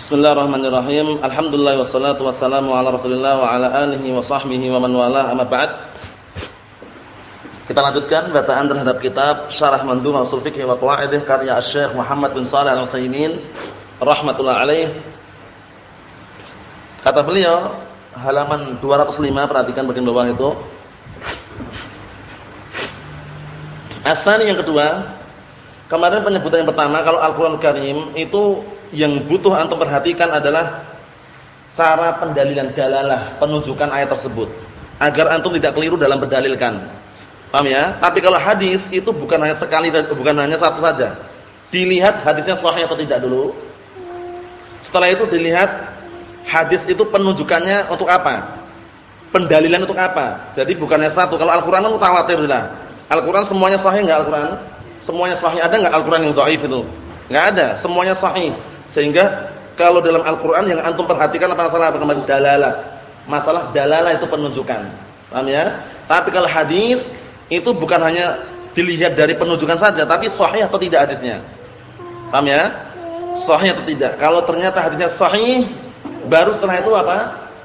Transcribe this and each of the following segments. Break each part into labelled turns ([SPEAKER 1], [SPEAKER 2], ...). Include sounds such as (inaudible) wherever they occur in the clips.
[SPEAKER 1] Bismillahirrahmanirrahim. Alhamdulillah wassalatu wassalamu ala Rasulillah wa ala alihi wa sahbihi wa man walah. Amma ba'd. Kita lanjutkan bacaan terhadap kitab Syarah Mandhum Ushul Fiqh wa Qawaidih karya Asy-Syaikh Muhammad bin Shalih Al-Utsaimin rahimatullah alaih. Kata beliau halaman 205 perhatikan bagian bawah itu. Asani yang kedua, kemarin penyebutan yang pertama kalau Al-Qur'an Karim itu yang butuh antum perhatikan adalah cara pendalilan dalalah, penunjukan ayat tersebut agar antum tidak keliru dalam berdalilkan. Paham ya? Tapi kalau hadis itu bukan hanya sekali bukan hanya satu saja. Dilihat hadisnya sahih atau tidak dulu. Setelah itu dilihat hadis itu penunjukannya untuk apa? Pendalilan untuk apa? Jadi bukannya satu. Kalau Al-Qur'an kan mutawatir lah. Al-Qur'an semuanya sahih enggak Al-Qur'an? Semuanya sahih ada enggak Al-Qur'an yang dhaif itu? Enggak ada, semuanya sahih. Sehingga kalau dalam Al-Qur'an yang antum perhatikan apa masalah apa dalalah. Masalah dalalah itu penunjukan. Paham ya? Tapi kalau hadis itu bukan hanya dilihat dari penunjukan saja, tapi sahih atau tidak hadisnya. Paham ya? Sahih atau tidak. Kalau ternyata hadisnya sahih, baru setelah itu apa?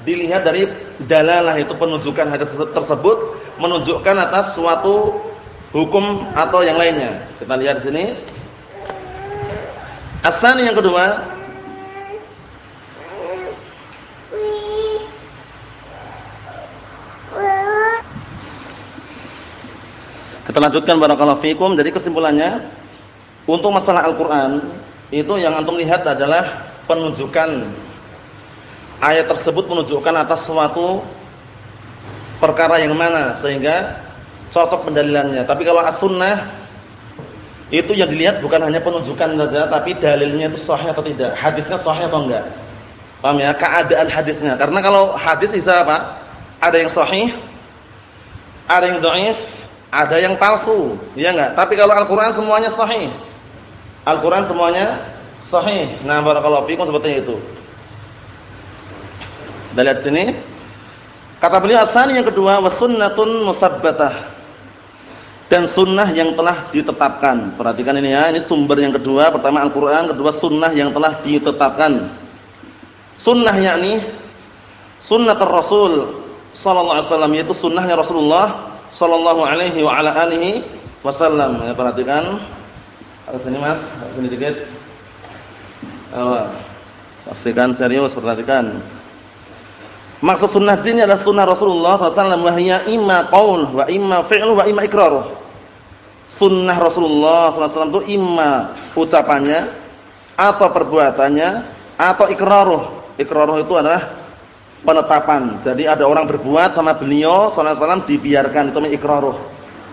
[SPEAKER 1] Dilihat dari dalalah itu penunjukan hadis tersebut menunjukkan atas suatu hukum atau yang lainnya. Kita lihat di sini. Asani yang kedua Kita lanjutkan barakallahu fikum. Jadi kesimpulannya untuk masalah Al-Qur'an itu yang antum lihat adalah penunjukan ayat tersebut menunjukkan atas suatu perkara yang mana sehingga cocok pendalilannya. Tapi kalau as-sunnah itu yang dilihat bukan hanya penunjukan saja tapi dalilnya itu sahih atau tidak. Hadisnya sahih atau enggak. Paham ya? Keadaan hadisnya. Karena kalau hadis bisa apa? Ada yang sahih, ada yang dhaif, ada yang palsu, ya enggak? Tapi kalau Al-Qur'an semuanya sahih. Al-Qur'an semuanya sahih. Nah, barakallahu fikum seperti itu. Kita lihat sini. Kata beliau asani yang kedua wasunnatun musabbatah dan sunnah yang telah ditetapkan. Perhatikan ini ya, ini sumber yang kedua. Pertama Al-Quran, kedua sunnah yang telah ditetapkan. Sunnah yakni sunnah Rasul Sallallahu Alaihi Wasallam yaitu sunnahnya Rasulullah Sallallahu Alaihi wa ala alihi Wasallam. Ya, perhatikan. Harus sini mas, sini dikit. Pastikan serius, perhatikan. Maksud sunnah sini adalah sunnah Rasulullah SAW wahya imma qaul wa imma fi'l wa imma ikrar. Sunnah Rasulullah SAW itu imma ucapannya atau perbuatannya atau ikraruh. Ikraruh itu adalah penetapan. Jadi ada orang berbuat sama beliau SAW dibiarkan itu ikraruh.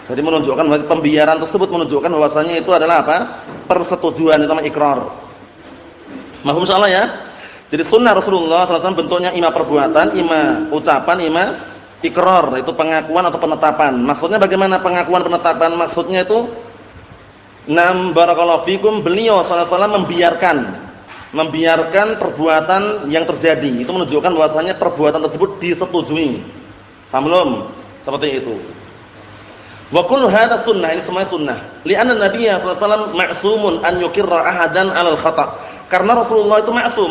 [SPEAKER 1] Jadi menunjukkan pembiaran tersebut menunjukkan bahwasanya itu adalah apa? persetujuan itu ikrar. Mahum salah ya? Jadi sunnah Rasulullah SAW bentuknya ima perbuatan, ima ucapan, ima ikrar. Itu pengakuan atau penetapan. Maksudnya bagaimana pengakuan penetapan? Maksudnya itu nam barakallahu fikum beliau SAW membiarkan membiarkan perbuatan yang terjadi. Itu menunjukkan bahwasanya perbuatan tersebut disetujui. Paham? Seperti itu. Wa kullu hadha sunnah, ini semuanya sunnah. Li'anna Nabi sallallahu alaihi ma'sumun an yukirra ahadan 'alal khata'. Karena Rasulullah itu maksum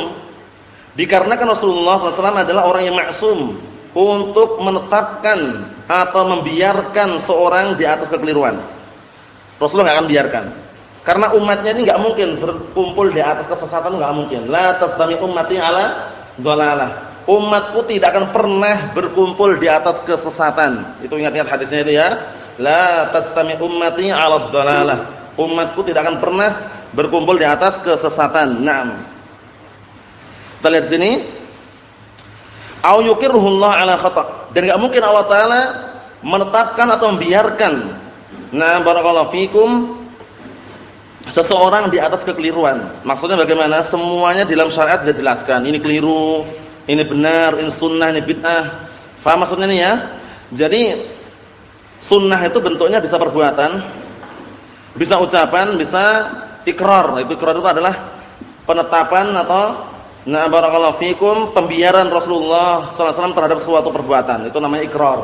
[SPEAKER 1] Dikarenakan Rasulullah SAW adalah orang yang maksum untuk menetapkan atau membiarkan seorang di atas kekeliruan. Rasulullah nggak akan biarkan. Karena umatnya ini nggak mungkin berkumpul di atas kesesatan nggak mungkin. La tasdami ummati ala dhalalah. Umatku tidak akan pernah berkumpul di atas kesesatan. Itu ingat-ingat hadisnya itu ya. La tasdami ummati ala dhalalah. Umatku tidak akan pernah berkumpul di atas kesesatan. Naam. Kita lihat sini. Au yuqirruhullah ala khata'. Dan enggak mungkin Allah taala menetapkan atau membiarkan nah barakallahu fikum seseorang di atas kekeliruan. Maksudnya bagaimana? Semuanya dalam syariat sudah jelaskan. Ini keliru, ini benar, ini sunnah, ini bid'ah. Faham maksudnya ini ya? Jadi sunnah itu bentuknya bisa perbuatan, bisa ucapan, bisa ikrar. Itu ikrar itu adalah penetapan atau Nah barakallahu fikum pembiaran Rasulullah sallallahu terhadap suatu perbuatan itu namanya ikrar.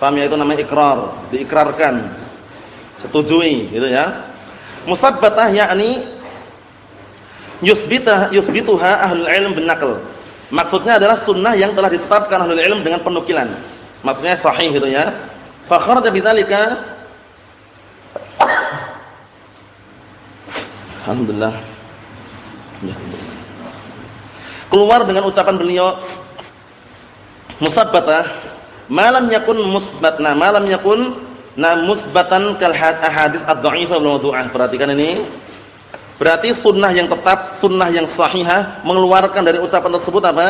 [SPEAKER 1] Paham ya itu namanya ikrar, diikrarkan. Setujui gitu ya. Musabbatah yakni yusbitah yusbituha ahlul ilm bin naql. Maksudnya adalah sunnah yang telah ditetapkan ahlul ilm dengan penukilan. Maksudnya sahih gitu ya. Fa kharaja bidzalika Alhamdulillah. Ya. Keluar dengan ucapan beliau musabbatah malam yakun musbatna malam yakun na musbatan kal hadis ad-dha'ifah mawdu'ah. Perhatikan ini. Berarti sunnah yang tetap, sunnah yang sahihah mengeluarkan dari ucapan tersebut apa?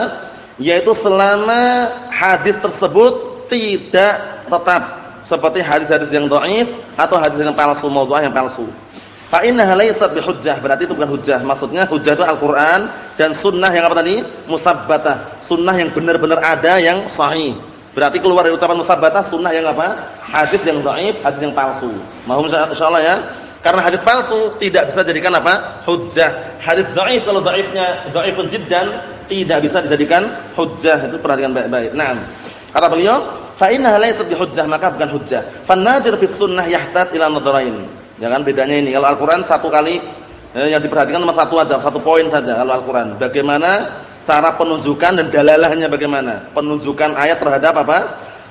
[SPEAKER 1] Yaitu selama hadis tersebut tidak tetap seperti hadis-hadis yang dhaif atau hadis yang palsu, mawdu'ah yang palsu. Fa innaha laysat bihujjah, berarti itu bukan hujjah. Maksudnya hujjah itu Al-Qur'an dan sunnah yang apa tadi? Musabbatah. Sunnah yang benar-benar ada yang sahih. Berarti keluar dari ucapan musabbatah sunnah yang apa? Hadis yang dhaif, hadis yang palsu. Mohon insyaallah ya. Karena hadis palsu tidak bisa dijadikan apa? Hujjah. Hadis dhaif kalau dhaifnya dhaifun jiddan tidak bisa dijadikan hujjah. Itu perhatikan baik-baik. Naam. Kata beliau, fa innaha laysat bihujjah, maka bukan hujjah. Fan-nadir fi sunnah yahtaj ila nadharain. Ya kan bedanya ini. Kalau Al-Qur'an satu kali eh, yang diperhatikan cuma satu aja, satu poin saja kalau Al-Qur'an. Bagaimana cara penunjukan dan dalalahnya bagaimana? Penunjukan ayat terhadap apa?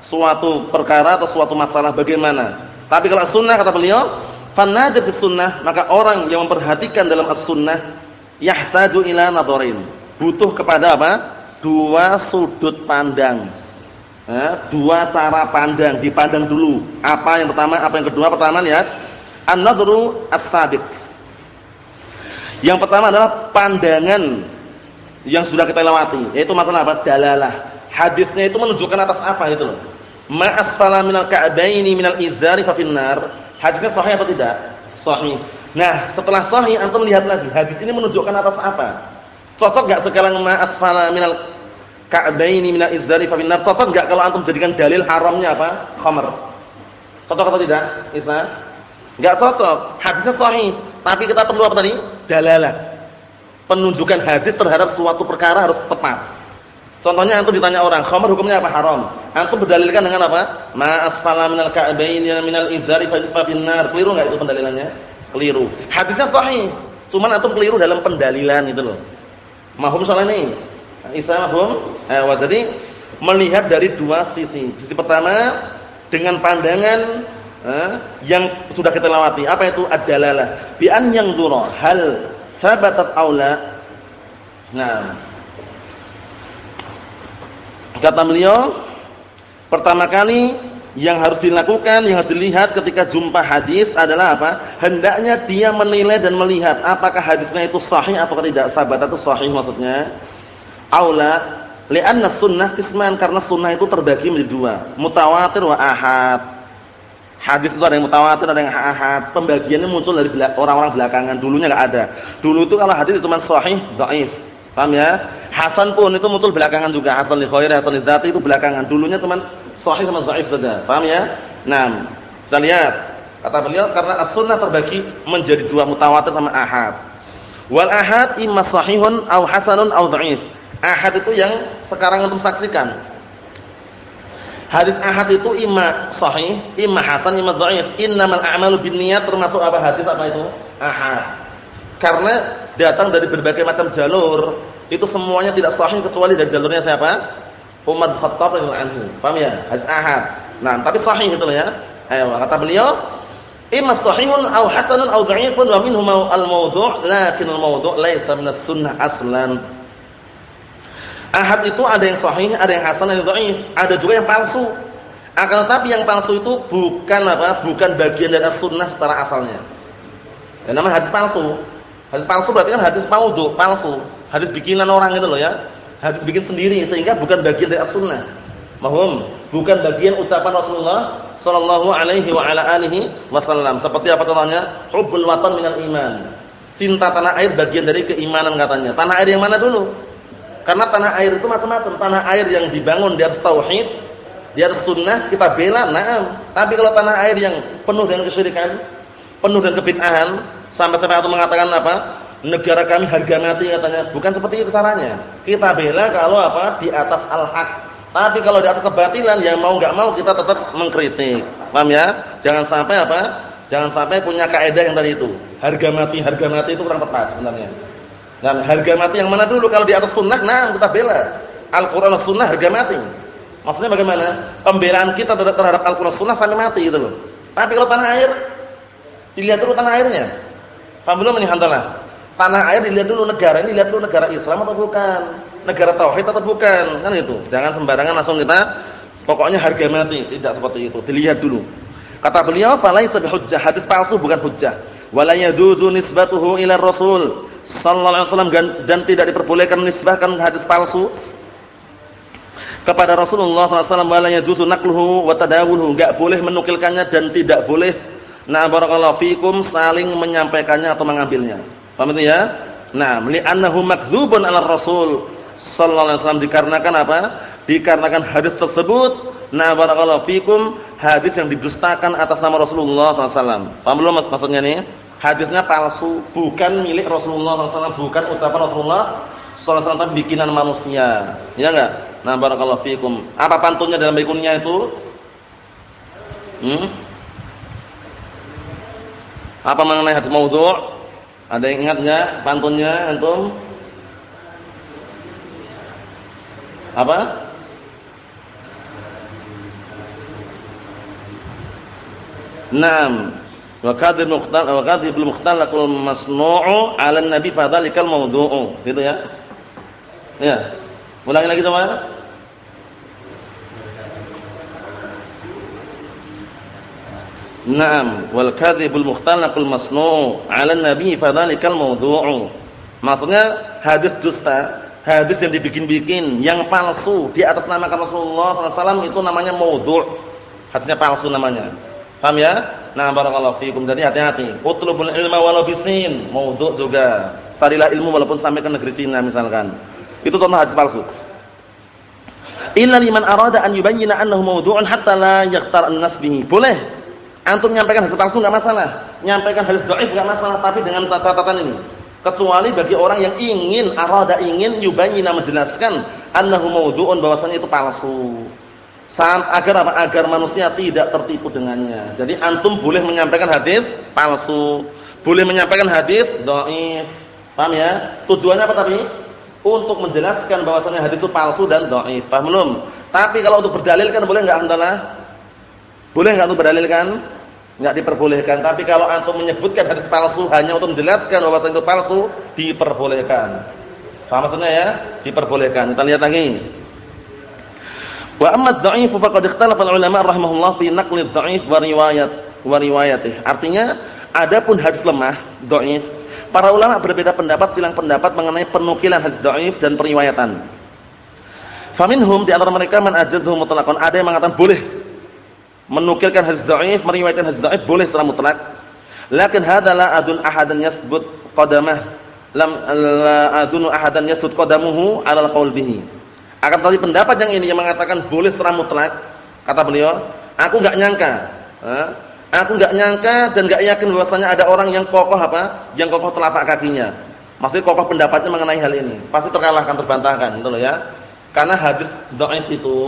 [SPEAKER 1] Suatu perkara atau suatu masalah bagaimana? Tapi kalau sunnah kata beliau, fanadir bis sunnah, maka orang yang memperhatikan dalam as-sunnah yahtaju ila nadharin. Butuh kepada apa? Dua sudut pandang. Eh, dua cara pandang, dipandang dulu. Apa yang pertama, apa yang kedua? Pertama lihat An-nadhru as-sabiq. Yang pertama adalah pandangan yang sudah kita lewati, yaitu masalah apa? Dalalah. Hadisnya itu menunjukkan atas apa itu loh. Ma asfala minal ka'baini minal izari fa finnar. Hadisnya sahih atau tidak? Sahih. Nah, setelah sahih antum lihat lagi, hadis ini menunjukkan atas apa? Cocok enggak sekarang ma asfala minal ka'baini minal izari fa finnar? Cocok enggak kalau antum jadikan dalil haramnya apa? Khamr. Cocok atau tidak? Isa? Enggak cocok. Hadisnya sahih, tapi kita perlu apa tadi? Dalalah. Penunjukan hadis terhadap suatu perkara harus tepat. Contohnya antum ditanya orang, khamr hukumnya apa? Haram. Antum berdalilkan dengan apa? Ma asfala minal ka'baini minal izari fa finnar. Keliru enggak itu pendalilannya? Keliru. Hadisnya sahih, cuman antum keliru dalam pendalilan itu loh. Mahum soal ini? Isa mahum? Eh, jadi melihat dari dua sisi. Sisi pertama dengan pandangan yang sudah kita lewati. Apa itu ad-dalalah? Bi an yanzura hal sabatat aula. Nah. Kata beliau, pertama kali yang harus dilakukan, yang harus dilihat ketika jumpa hadis adalah apa? Hendaknya dia menilai dan melihat apakah hadisnya itu sahih atau tidak. Sahabat itu sahih maksudnya. Aula li'anna sunnah kisman karena sunnah itu terbagi menjadi dua, mutawatir wa ahad. Hadis itu ada yang mutawatir, ada yang ahad. Pembagiannya muncul dari orang-orang belakangan. Dulunya enggak ada. Dulu itu kalau hadis cuma sahih, dhaif. Paham ya? Hasan pun itu muncul belakangan juga. Hasan li khair, hasan li dzati itu belakangan. Dulunya cuma sahih sama dhaif saja. Paham ya? Nah, kita lihat. Kata beliau karena as-sunnah terbagi menjadi dua mutawatir sama ahad. Wal ahad imma sahihun aw hasanun aw dhaif. Ahad itu yang sekarang antum saksikan Hadis ahad itu imma sahih, imma hasan, imma dhaif. Innamal a'malu binniyat termasuk apa hadis apa itu? Ahad. Karena datang dari berbagai macam jalur, itu semuanya tidak sahih kecuali dari jalurnya siapa? Umar Khattab radhiyallahu anhu. Paham ya? Hadis ahad. Nah, tapi sahih itu ya. Ayo, kata beliau, imma sahihun aw hasanun aw dha'ifun wa minhum al-mawdu' lakin al-mawdu' laysa min as-sunnah aslan. Ahad itu ada yang sahih, ada yang hasan, ada yang dhaif, ada juga yang palsu. Akan tetapi yang palsu itu bukan apa? Bukan bagian dari sunnah secara asalnya. Yang namanya hadis palsu. Hadis palsu berarti kan hadis maudhu, palsu. Hadis bikinan orang itu loh ya. Hadis bikin sendiri sehingga bukan bagian dari as-sunnah. Mahum, bukan bagian ucapan Rasulullah sallallahu alaihi wa ala alihi wasallam. Seperti apa contohnya? Hubbul watan minal iman. Cinta tanah air bagian dari keimanan katanya. Tanah air yang mana dulu? Karena tanah air itu macam-macam. Tanah air yang dibangun di atas tauhid, di atas sunnah kita bela, na'am. Tapi kalau tanah air yang penuh dengan kesyirikan, penuh dengan kebid'ahan, sampai-sampai atau mengatakan apa? Negara kami harga mati katanya. Bukan seperti itu caranya. Kita bela kalau apa? Di atas al-haq. Tapi kalau di atas kebatilan yang mau enggak mau kita tetap mengkritik. Paham ya? Jangan sampai apa? Jangan sampai punya kaidah yang tadi itu. Harga mati, harga mati itu kurang tepat sebenarnya. Dan harga mati yang mana dulu? Kalau di atas sunnah, nah kita bela. Al-Quran sunnah harga mati. Maksudnya bagaimana? Pembelaan kita terhadap Al-Quran sunnah sampai mati gitu loh. Tapi kalau tanah air, dilihat dulu tanah airnya. Paham belum ini hantalah? Tanah air dilihat dulu negara ini, lihat dulu negara Islam atau bukan? Negara tauhid atau bukan? Kan itu. Jangan sembarangan langsung kita pokoknya harga mati, tidak seperti itu. Dilihat dulu. Kata beliau, "Falaisa bihujjah." Hadis palsu bukan hujjah. Wala yajuzu nisbatuhu ila Rasul sallallahu alaihi wasallam dan tidak diperbolehkan menisbahkan hadis palsu kepada Rasulullah SAW wala yajuzu naqluhu wa tadawuluhu. Enggak boleh menukilkannya dan tidak boleh. Nah barakallahu fikum saling menyampaikannya atau mengambilnya. Paham itu ya? Nah li'annahu makdzubun 'ala Rasul sallallahu alaihi wasallam. Dikarenakan apa? Dikarenakan hadis tersebut. Nah barakallahu fikum hadis yang didustakan atas nama Rasulullah SAW paham belum mas maksudnya nih hadisnya palsu, bukan milik Rasulullah SAW, bukan ucapan Rasulullah SAW tapi bikinan manusia. Ya enggak? Nah, barakallahu fikum. Apa pantunnya dalam bikunnya itu? Hmm? Apa mengenai hadis maudhu'? Ada yang ingat enggak pantunnya antum? Apa? Naam wa kadhib mukhtal wa kadhib mukhtalaqul masnu'u 'ala an-nabi fa dzalikal mawdu'u. Gitu ya. Ya. Ulangi lagi coba Naam. Wal kadhibul mukhtalaqul masnu'u 'ala an-nabi fa dzalikal mawdu'u. Maksudnya hadis dusta hadis yang dibikin-bikin yang palsu di atas nama Rasulullah wasallam itu namanya maudhu' hadisnya palsu namanya. Paham ya Nah, barakallahu fiikum. Jadi hati-hati. Utlubul ilma walau bisin. Maudhu' juga. Carilah ilmu walaupun sampai ke negeri Cina misalkan. Itu contoh hadis palsu. Illa liman arada an yubayyana annahu mawdu'un hatta la yaqtar an-nas bihi. Boleh. Antum menyampaikan hadis palsu enggak masalah. Nyampaikan hadis dhaif enggak masalah, tapi dengan catatan ini. Kecuali bagi orang yang ingin arada ingin yubayyana menjelaskan annahu mawdu'un bahwasanya itu palsu agar apa? Agar manusia tidak tertipu dengannya. Jadi antum boleh menyampaikan hadis palsu, boleh menyampaikan hadis dhaif. Paham ya? Tujuannya apa tapi? Untuk menjelaskan bahwasanya hadis itu palsu dan dhaif. Paham belum? Tapi kalau untuk berdalilkan boleh enggak antalah? Boleh enggak untuk berdalilkan? Enggak diperbolehkan. Tapi kalau antum menyebutkan hadis palsu hanya untuk menjelaskan bahwasanya itu palsu, diperbolehkan. Paham maksudnya ya? Diperbolehkan. Kita lihat lagi. Wa amma ad-dha'if faqad ikhtalafa al-ulama rahimahullah fi naqli ad-dha'if wa riwayat wa riwayatih. Artinya, adapun hadis lemah, dhaif, para ulama berbeda pendapat silang pendapat mengenai penukilan hadis dhaif dan periwayatan. Faminhum di antara mereka man ajazahu mutlaqan. Ada yang mengatakan boleh menukilkan hadis dhaif, meriwayatkan hadis dhaif boleh secara mutlak. Lakin hadza la adun ahadan yasbut qadamah lam la adun ahadan yasbut qadamuhu 'ala al-qaul bihi. Akan tetapi pendapat yang ini yang mengatakan boleh secara mutlak, kata beliau, aku enggak nyangka, aku enggak nyangka dan enggak yakin bahwasanya ada orang yang kokoh apa? Yang kokoh telapak kakinya. Maksudnya kokoh pendapatnya mengenai hal ini. Pasti terkalahkan, terbantahkan, gitu ya. Karena hadis dhaif itu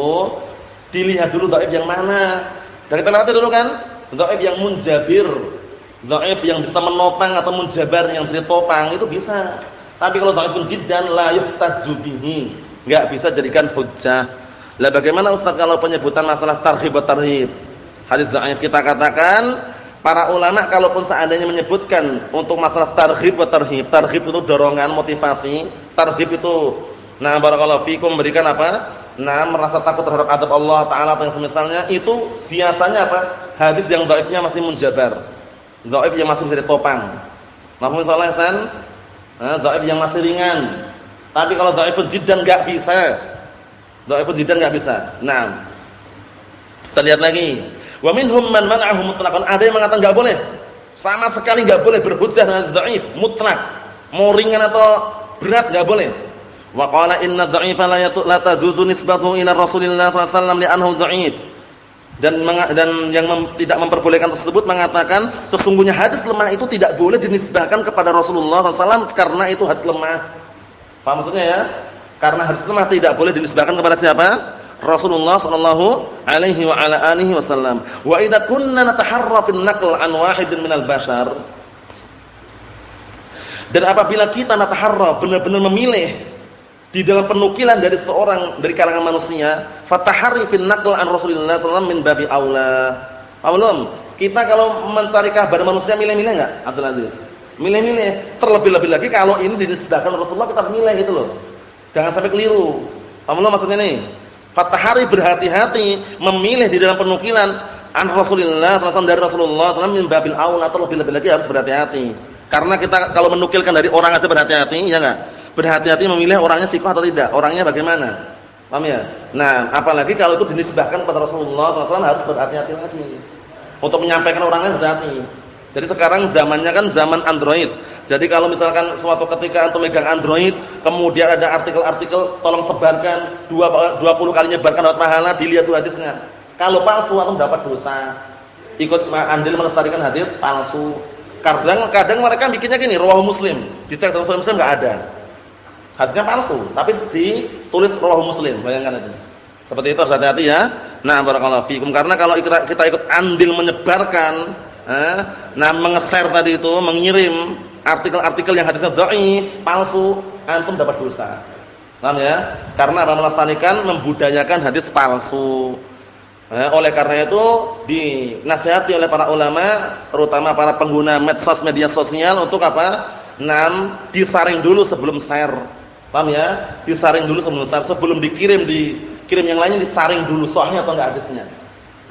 [SPEAKER 1] dilihat dulu dhaif yang mana. Dari kita dulu kan, dhaif yang munjabir, dhaif yang bisa menopang atau munjabar yang bisa ditopang itu bisa. Tapi kalau dhaifun jiddan la yuhtaju bihi Enggak bisa jadikan hujjah. Lah bagaimana Ustaz kalau penyebutan masalah tarhib atau tarhib? Hadis dhaif kita katakan para ulama kalaupun seandainya menyebutkan untuk masalah tarhib atau tarhib, tarhib itu dorongan motivasi, tarhib itu nah barakallahu fikum memberikan apa? Nah, merasa takut terhadap adab Allah taala atau yang semisalnya itu biasanya apa? Hadis yang dhaifnya masih munjabar. Dhaif yang masih bisa ditopang. Mahfum sallallahu alaihi dhaif yang masih ringan. Tapi kalau dhaifun jiddan enggak bisa. Dhaifun jiddan enggak bisa. Nah. Kita lihat lagi. Wa minhum man man'ahu mutlaqan. Ada yang mengatakan enggak boleh. Sama sekali enggak boleh berhujjah dengan dhaif mutlak. Mau ringan atau berat enggak boleh. Wa qala inna dha'ifa la tajuzu nisbatuhu ila Rasulillah sallallahu alaihi wasallam li'annahu. Dan dan yang mem, tidak memperbolehkan tersebut mengatakan sesungguhnya hadis lemah itu tidak boleh dinisbahkan kepada Rasulullah SAW karena itu hadis lemah Paham maksudnya ya? Karena hadis lemah tidak boleh dinisbahkan kepada siapa? Rasulullah sallallahu alaihi wa ala alihi wasallam. Wa idza kunna nataharra fil naql an wahidin minal bashar Dan apabila kita nataharra benar-benar memilih di dalam penukilan dari seorang dari kalangan manusia, fatahari fil naql an Rasulullah sallallahu min babi aula. Paham Kita kalau mencari kabar manusia milih-milih enggak, Abdul Aziz? Milih-milih. Terlebih-lebih lagi kalau ini dinisbahkan Rasulullah kita milih gitu loh. Jangan sampai keliru. Paham maksudnya nih? Fatahari berhati-hati memilih di dalam penukilan an Rasulullah sallallahu dari Rasulullah sallallahu min babil aula terlebih-lebih lagi harus berhati-hati. Karena kita kalau menukilkan dari orang aja berhati-hati, ya enggak? Berhati-hati memilih orangnya sikoh atau tidak, orangnya bagaimana. Paham ya? Nah, apalagi kalau itu dinisbahkan kepada Rasulullah SAW harus berhati-hati lagi. Untuk menyampaikan orangnya hati-hati. Jadi sekarang zamannya kan zaman Android. Jadi kalau misalkan suatu ketika antum megang Android, kemudian ada artikel-artikel tolong sebarkan 20 kali nyebarkan dapat pahala, dilihat tuh hadisnya. Kalau palsu antum dapat dosa. Ikut andil melestarikan hadis palsu. Kadang kadang mereka bikinnya gini, rawahu Muslim. Dicek dalam Muslim enggak ada. Hadisnya palsu, tapi ditulis rawahu Muslim, bayangkan itu. Seperti itu harus hati-hati ya. Nah, barakallahu fikum karena kalau kita ikut andil menyebarkan, eh, nah menge-share tadi itu, mengirim artikel-artikel yang hadisnya dhaif, palsu, antum dapat dosa. Paham ya? Karena apa melestarikan membudayakan hadis palsu. Eh, oleh karena itu dinasihati oleh para ulama, terutama para pengguna medsos media sosial untuk apa? Nam disaring dulu sebelum share. Paham ya? Disaring dulu sebelum sebelum dikirim dikirim yang lainnya disaring dulu soalnya atau enggak hadisnya.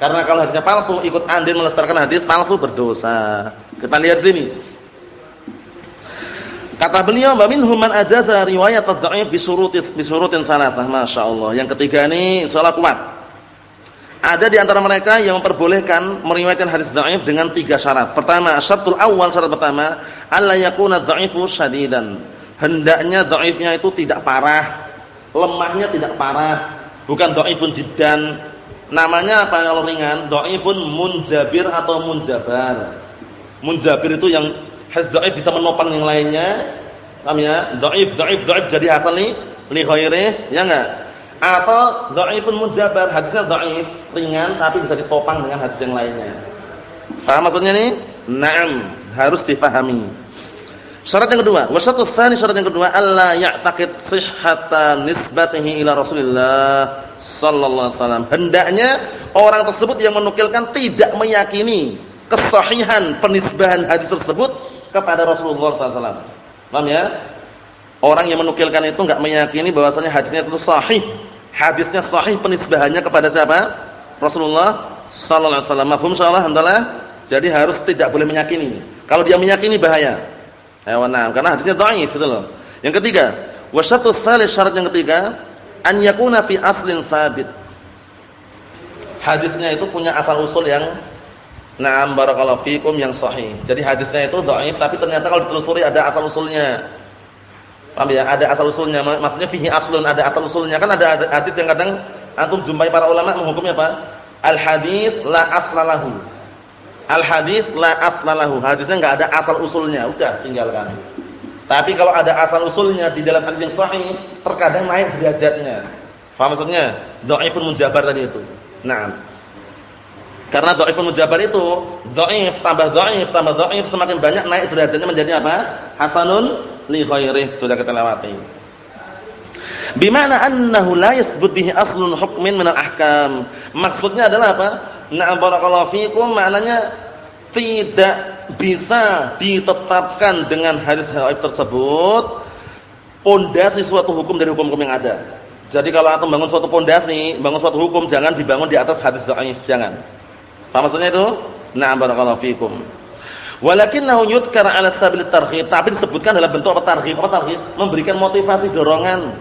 [SPEAKER 1] Karena kalau hadisnya palsu ikut andil melestarikan hadis palsu berdosa. Kita lihat sini. Kata beliau, "Wa minhum man ajaza riwayat ad-dha'if bi syurutin bi syurutin salatah." Masyaallah. Yang ketiga ini salah kuat. Ada di antara mereka yang memperbolehkan meriwayatkan hadis dhaif dengan tiga syarat. Pertama, syaratul awal syarat pertama, alla yakuna dhaifu syadidan hendaknya dhaifnya itu tidak parah, lemahnya tidak parah, bukan dhaifun jiddan. Namanya apa kalau ringan? Dhaifun munjabir atau munjabar. Munjabir itu yang hadis dhaif bisa menopang yang lainnya. Paham ya? Dhaif, dhaif, dhaif jadi hasan li li khairi, ya enggak? Atau dhaifun munjabar, hadisnya dhaif, ringan tapi bisa ditopang dengan hadis yang lainnya. Faham maksudnya nih? Naam, harus difahami. Syarat yang kedua, wasyarat tsani syarat yang kedua alla ya'taqid sihhata nisbatihi ila Rasulillah sallallahu alaihi wasallam. Hendaknya orang tersebut yang menukilkan tidak meyakini kesahihan penisbahan hadis tersebut kepada Rasulullah sallallahu alaihi wasallam. Paham ya? Orang yang menukilkan itu enggak meyakini bahwasanya hadisnya itu sahih. Hadisnya sahih penisbahannya kepada siapa? Rasulullah sallallahu alaihi wasallam. Mafhum insyaallah alhamdulillah. Jadi harus tidak boleh meyakini. Kalau dia meyakini bahaya. Hewanam karena hadisnya dhaif itu loh. Yang ketiga, wasyatu tsalits syarat yang ketiga an yakuna fi aslin sabit. Hadisnya itu punya asal usul yang na'am barakallahu fikum yang sahih. Jadi hadisnya itu dhaif tapi ternyata kalau ditelusuri ada asal usulnya. Paham ya? Ada asal usulnya. Maksudnya fihi aslun, ada asal usulnya. Kan ada hadis yang kadang antum jumpai para ulama menghukumnya apa? Al hadis la aslalahu. Al hadis la aslalahu. Hadisnya enggak ada asal usulnya, udah tinggalkan. Tapi kalau ada asal usulnya di dalam hadis yang sahih, terkadang naik derajatnya. Faham maksudnya? Dhaifun mujabar tadi itu. Nah, karena dhaifun mujabar itu dhaif tambah dhaif tambah dhaif semakin banyak naik derajatnya menjadi apa? Hasanun li ghairihi. Sudah kita lewati. Bimana annahu la yathbut aslun hukmin min al-ahkam. Maksudnya adalah apa? Na'am barakallahu fikum maknanya tidak bisa ditetapkan dengan hadis hadis tersebut pondasi suatu hukum dari hukum-hukum yang ada. Jadi kalau antum bangun suatu pondasi, bangun suatu hukum jangan dibangun di atas hadis dhaif, jangan. Paham maksudnya itu? Na'am barakallahu fikum. Walakinnahu yudkar 'ala sabil targhib, tapi disebutkan dalam bentuk apa targhib? Apa targhib? Memberikan motivasi dorongan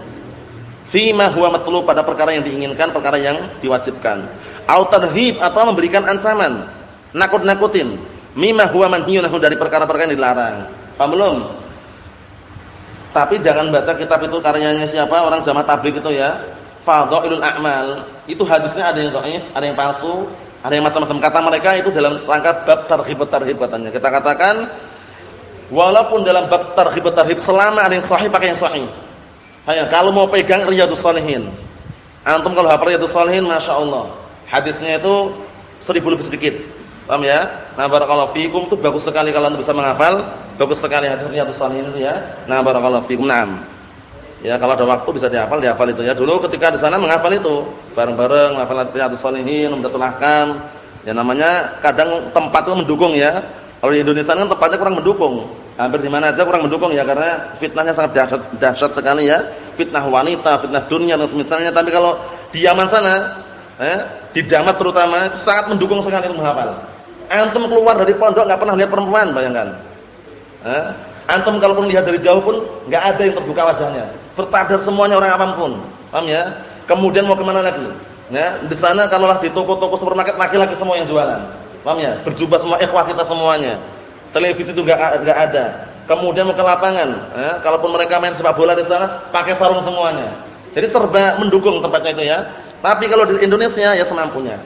[SPEAKER 1] fima huwa matlub pada perkara yang diinginkan, perkara yang diwajibkan. Au tarhib atau memberikan ancaman, nakut-nakutin. Mimma huwa manhiyun dari perkara-perkara yang dilarang. Paham belum? Tapi jangan baca kitab itu karyanya siapa orang jamaah tabligh itu ya. Fadhailul a'mal. Itu hadisnya ada yang dhaif, ada yang palsu, ada yang macam-macam kata mereka itu dalam rangka bab tarhib tarhib katanya. Kita katakan walaupun dalam bab tarhib tarhib selama ada yang sahih pakai yang sahih. Hanya kalau mau pegang Riyadhus Shalihin. Antum kalau hafal Riyadhus Masya Allah. Hadisnya itu seribu lebih sedikit. Paham ya? Nah barakallahu fiikum itu bagus sekali kalau Anda bisa menghafal Bagus sekali hadis Riyadhus Shalihin itu ya. Nah, barakallahu fikum. Naam. Ya, kalau ada waktu bisa dihafal, dihafal itu ya. Dulu ketika di sana menghafal itu, bareng-bareng menghafal Riyadhus Shalihin, Umdatul Ahkam. Ya namanya kadang tempat itu mendukung ya. Kalau di Indonesia kan tempatnya kurang mendukung. Hampir di mana aja kurang mendukung ya karena fitnahnya sangat dahsyat, dahsyat sekali ya. Fitnah wanita, fitnah dunia dan semisalnya. Tapi kalau di Yaman sana, eh, di Damas terutama sangat mendukung sekali menghafal. Antum keluar dari pondok nggak pernah lihat perempuan, bayangkan. Eh, antum kalaupun lihat dari jauh pun nggak ada yang terbuka wajahnya. Bertadar semuanya orang apa pun pun. Paham ya? Kemudian mau ke mana lagi? Ya, di sana kalau lah di toko-toko supermarket laki-laki semua yang jualan. Paham ya? Berjubah semua ikhwah kita semuanya. Televisi juga enggak ada. Kemudian mau ke lapangan, ya, kalaupun mereka main sepak bola di sana pakai sarung semuanya. Jadi serba mendukung tempatnya itu ya. Tapi kalau di Indonesia ya semampunya.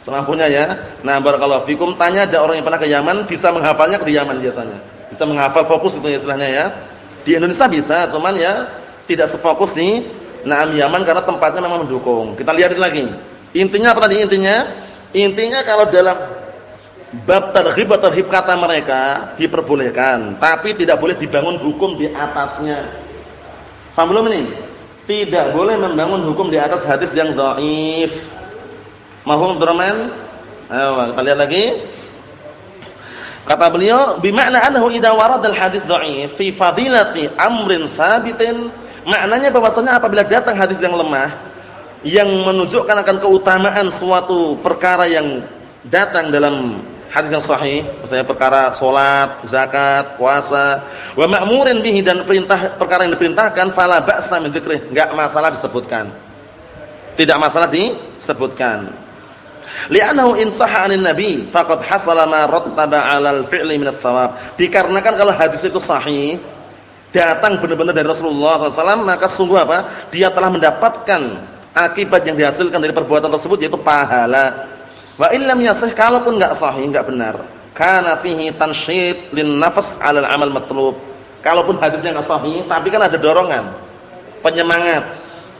[SPEAKER 1] Semampunya ya. Nah, barakallahu fikum tanya aja orang yang pernah ke Yaman bisa menghafalnya ke Yaman biasanya. Bisa menghafal fokus itu istilahnya ya. Di Indonesia bisa, cuman ya tidak sefokus nih Naam Yaman karena tempatnya memang mendukung. Kita lihat lagi. Intinya apa tadi intinya? Intinya kalau dalam bab tarhib atau tarhib kata mereka diperbolehkan, tapi tidak boleh dibangun hukum di atasnya. Paham belum ini? Tidak boleh membangun hukum di atas hadis yang dhaif. Mahum Abdurrahman? Ayo, kita lihat lagi. Kata beliau, bimakna annahu idza warada al-hadis dhaif fi fadilati amrin sabitin Maknanya bahwasanya apabila datang hadis yang lemah yang menunjukkan akan keutamaan suatu perkara yang datang dalam hadis yang sahih, misalnya perkara salat, zakat, puasa, wa ma'murin bihi dan perintah perkara yang diperintahkan fala ba'sa min dzikrih, enggak masalah disebutkan. Tidak masalah disebutkan. Li'annahu in sahha 'anil nabi faqad hasala ma rattaba 'alal fi'li min as-shawab. Dikarenakan kalau hadis itu sahih, datang benar-benar dari Rasulullah SAW maka sungguh apa dia telah mendapatkan akibat yang dihasilkan dari perbuatan tersebut yaitu pahala wa illam yasih kalaupun enggak sahih enggak benar kana fihi tansyid lin nafs 'ala al-amal matlub kalaupun hadisnya enggak sahih tapi kan ada dorongan penyemangat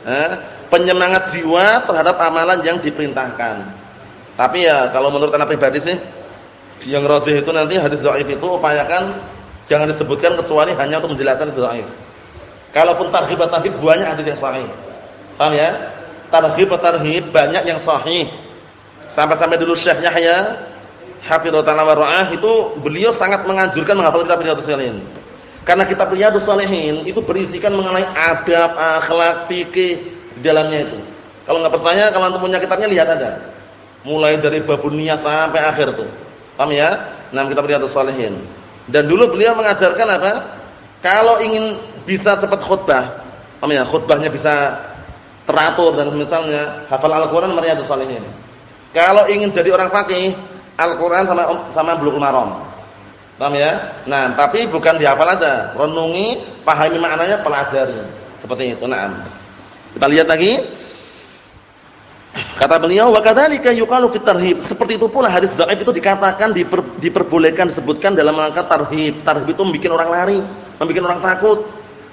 [SPEAKER 1] eh, penyemangat jiwa terhadap amalan yang diperintahkan tapi ya kalau menurut anak pribadi sih yang rajih itu nanti hadis dhaif itu upayakan Jangan disebutkan kecuali hanya untuk menjelaskan itu dhaif. Kalaupun tarhib tarhib banyak hadis yang sahih. Paham ya? Tarhib tarhib banyak yang sahih. Sampai-sampai dulu Syekh Yahya hafizallahu taala wa itu beliau sangat menganjurkan menghafal kitab Riyadhus Shalihin. Karena kitab Riyadhus Shalihin itu berisikan mengenai adab, akhlak, fikih di dalamnya itu. Kalau enggak percaya kalau antum punya kitabnya lihat ada. Mulai dari babun sampai akhir tuh. Paham ya? Nah, kitab Riyadhus Shalihin. Dan dulu beliau mengajarkan apa? Kalau ingin bisa cepat khutbah, apa ya? Khutbahnya bisa teratur dan misalnya hafal Al-Qur'an Riyadhus Shalihin. Kalau ingin jadi orang faqih, Al-Qur'an sama sama Bulughul Maram. Paham ya? Nah, tapi bukan dihafal aja, renungi, pahami maknanya, pelajari. Seperti itu. Nah, kita lihat lagi. Kata beliau, wa kadzalika yuqalu fit tarhib. Seperti itu pula hadis dhaif itu dikatakan diper, diperbolehkan disebutkan dalam rangka tarhib. Tarhib itu membuat orang lari, membuat orang takut.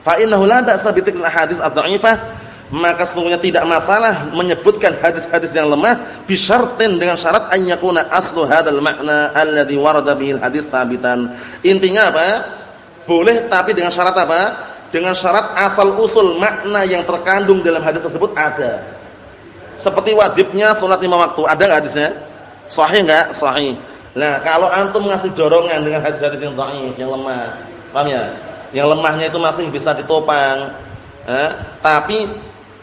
[SPEAKER 1] Fa innahu la ba'sa bi hadis adh-dha'ifah. Maka sesungguhnya tidak masalah menyebutkan hadis-hadis yang lemah bisyartin dengan syarat an yakuna aslu hadzal makna alladhi warada bihi hadis sabitan. Intinya apa? Boleh tapi dengan syarat apa? Dengan syarat asal usul makna yang terkandung dalam hadis tersebut ada seperti wajibnya sholat lima waktu. Ada nggak hadisnya? Sahih nggak? Sahih. Nah, kalau antum ngasih dorongan dengan hadis-hadis yang dhaif, yang lemah, paham ya? Yang lemahnya itu masih bisa ditopang. Eh, tapi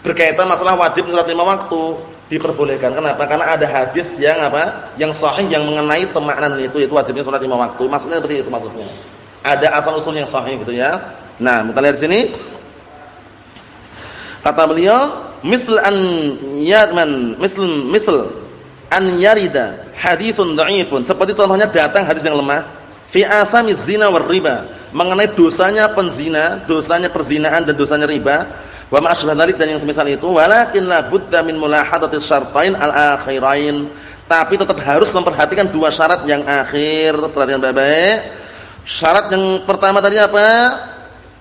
[SPEAKER 1] berkaitan masalah wajib sholat lima waktu diperbolehkan. Kenapa? Karena ada hadis yang apa? Yang sahih yang mengenai semakna itu itu wajibnya sholat lima waktu. Maksudnya seperti itu maksudnya. Ada asal usul yang sahih gitu ya. Nah, kita lihat di sini. Kata beliau, misl an yadman misl misl an yarida haditsun dha'ifun seperti contohnya datang hadis yang lemah fi asamiz zina war riba mengenai dosanya penzina dosanya perzinaan dan dosanya riba wa ma asbah dan yang semisal itu walakin la budda min mulahadati syartain al akhirain tapi tetap harus memperhatikan dua syarat yang akhir perhatikan baik-baik syarat yang pertama tadi apa